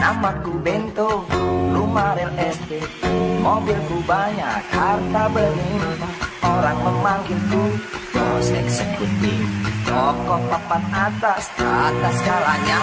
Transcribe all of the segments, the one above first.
Namaku Bento, rumah real estate Mobilku banyak, harta berlimpah. Orang memanggilku bos eksekutif. Toko papan atas, atas skalanya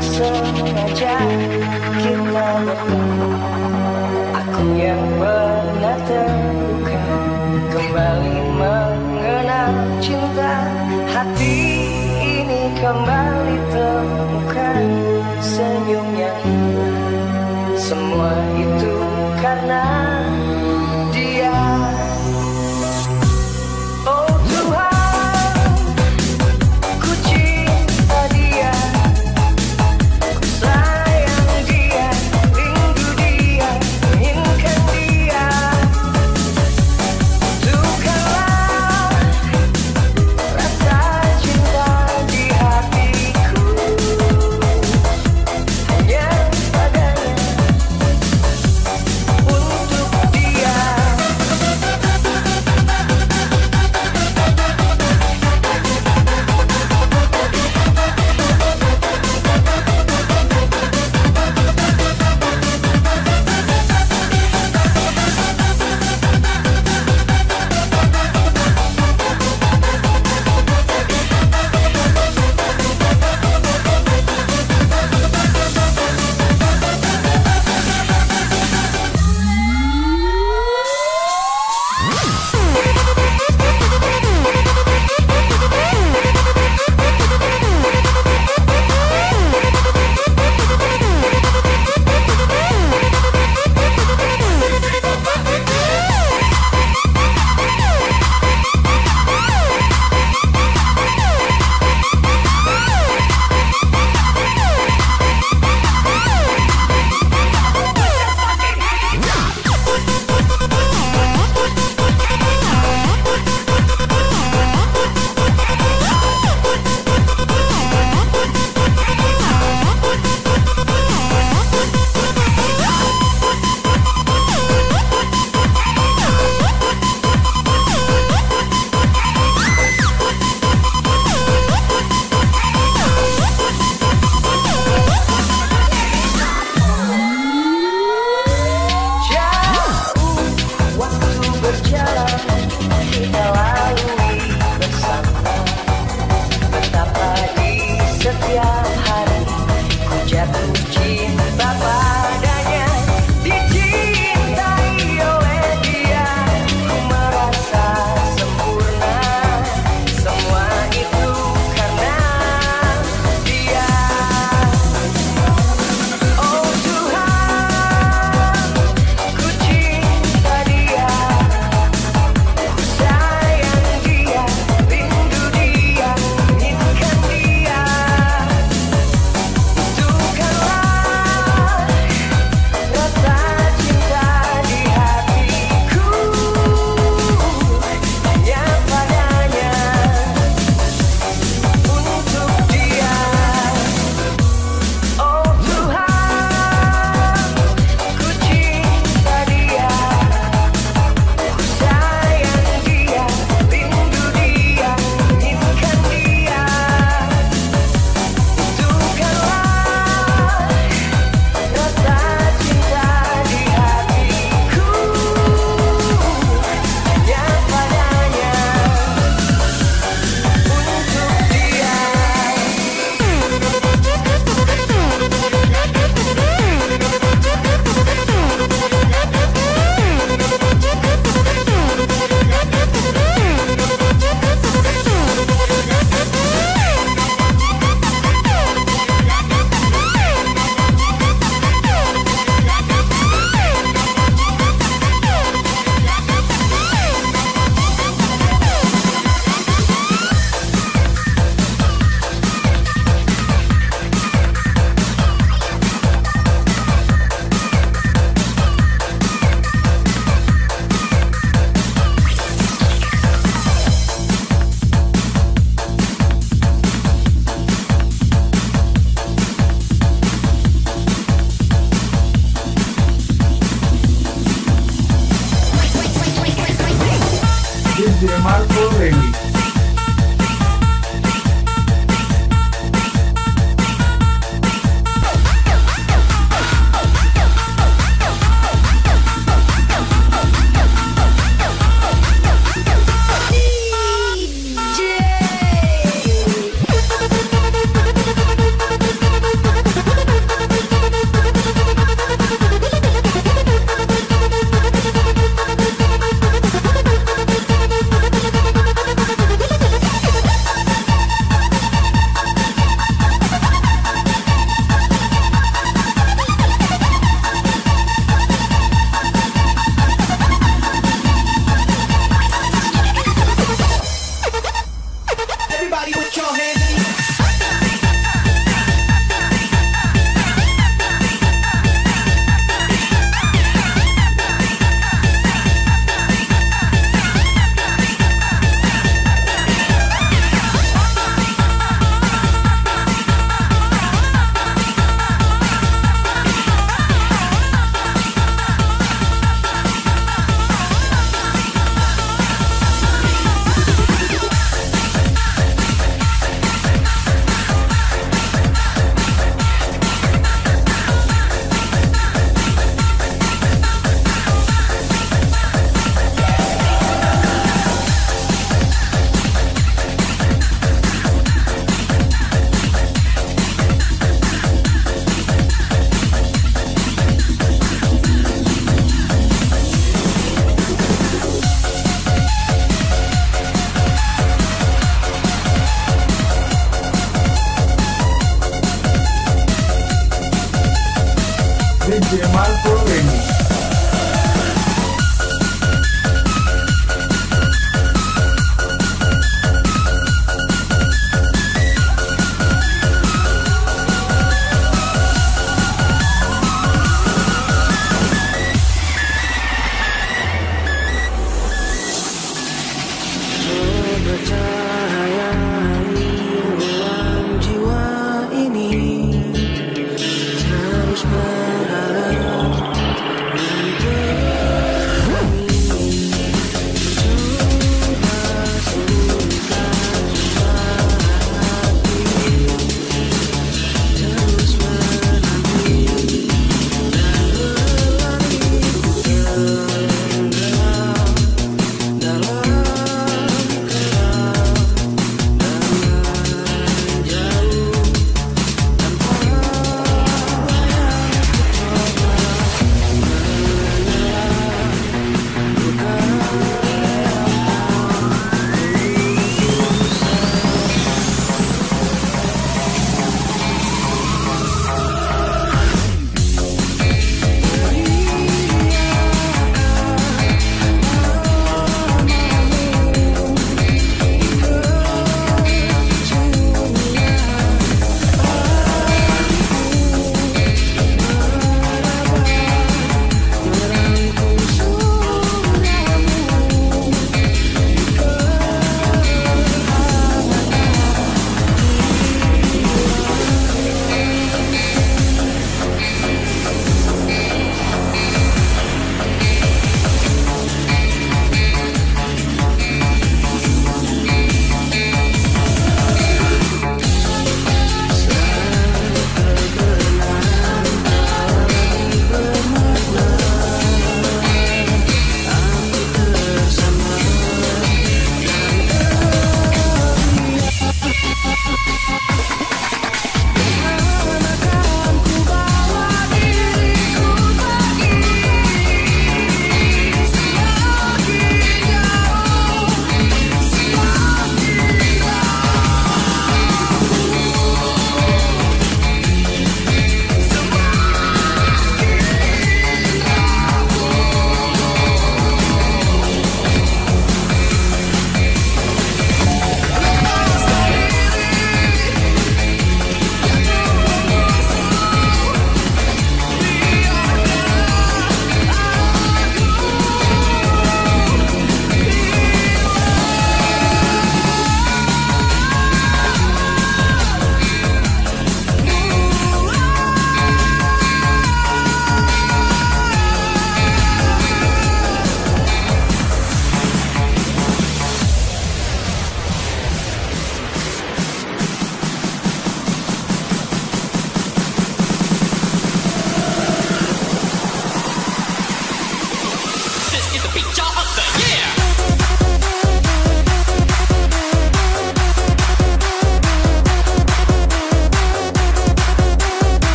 sengaja kita Aku yang pernah terluka. Kembali mengenal cinta Hati ini kembali.